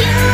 you.